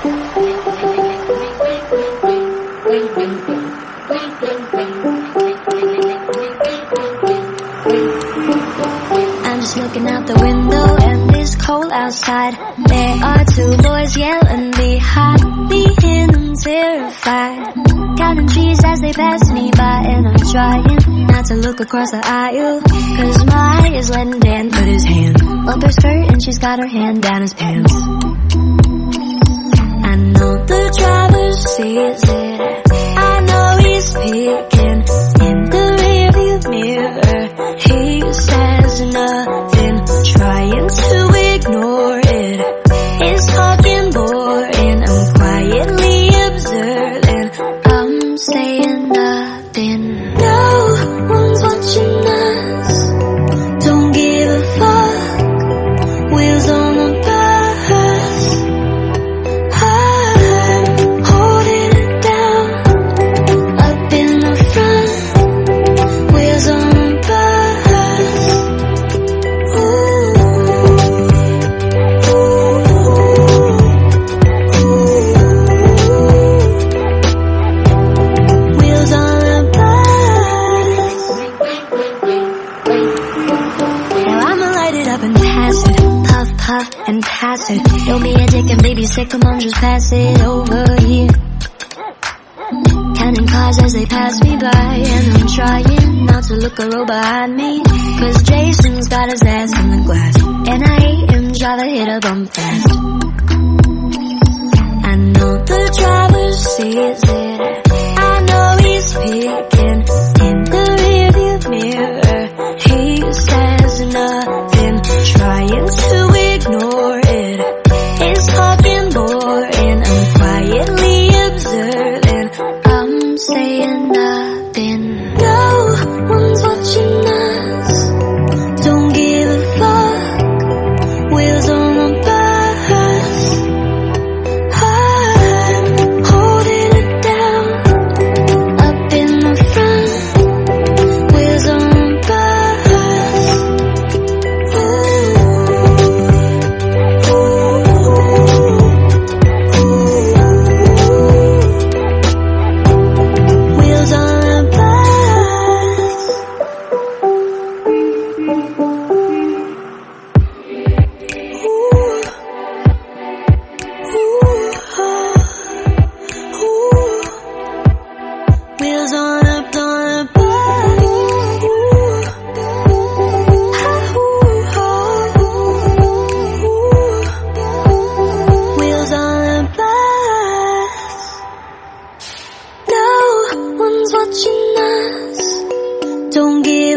I'm just looking out the window and it's cold outside. There are two boys yelling behind me and I'm terrified. Counting trees as they pass me by and I'm trying not to look across the aisle. Cause my eye is letting Dan put his hand up her skirt and she's got her hand down his pants. Sees it. I know he's peeking in the rearview mirror. He says nothing, trying to Don't be a dick and baby sick, come on, just pass it over here. Counting cars as they pass me by, and I'm trying not to look a row behind me. Cause Jason's got his ass in the glass, and I hate him, driver hit a bump fast. I know the driver sees it. Don't give